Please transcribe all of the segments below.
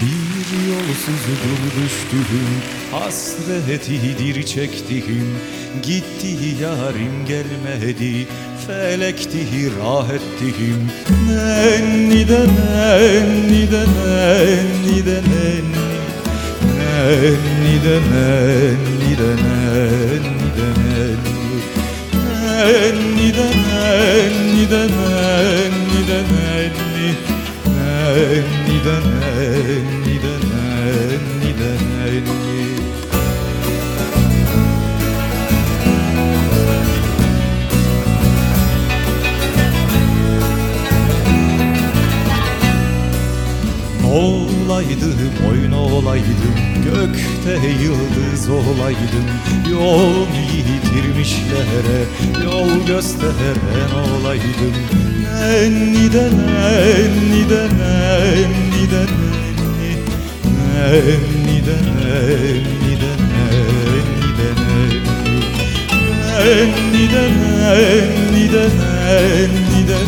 Bir yolsuzdur düştüğüm Hasretidir çektiğim Gitti yarim gelmedi Felekti rah ettiğim. Nenni de nenni de nenni de nenni Nenni de nenni de nenni de nenni Olaydım, oyun olaydım Gökte yıldız olaydım. Yol yitirmişlere Yol gösteren olaydım. Nenni de nenni de nenni de nenni Nenni de nenni de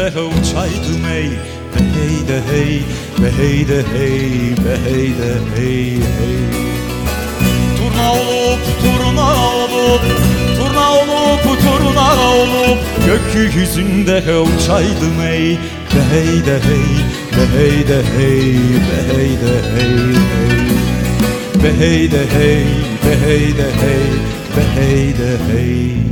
Gökyüzünde uçaydım ey Be hey de hey Be hey de hey Be hey de hey hey Turna olup turna olup Turna olup turna olup Gökyüzünde uçaydım ey Be hey de hey Be hey de hey Be hey de hey Be hey de hey, be hey de hey, be hey de hey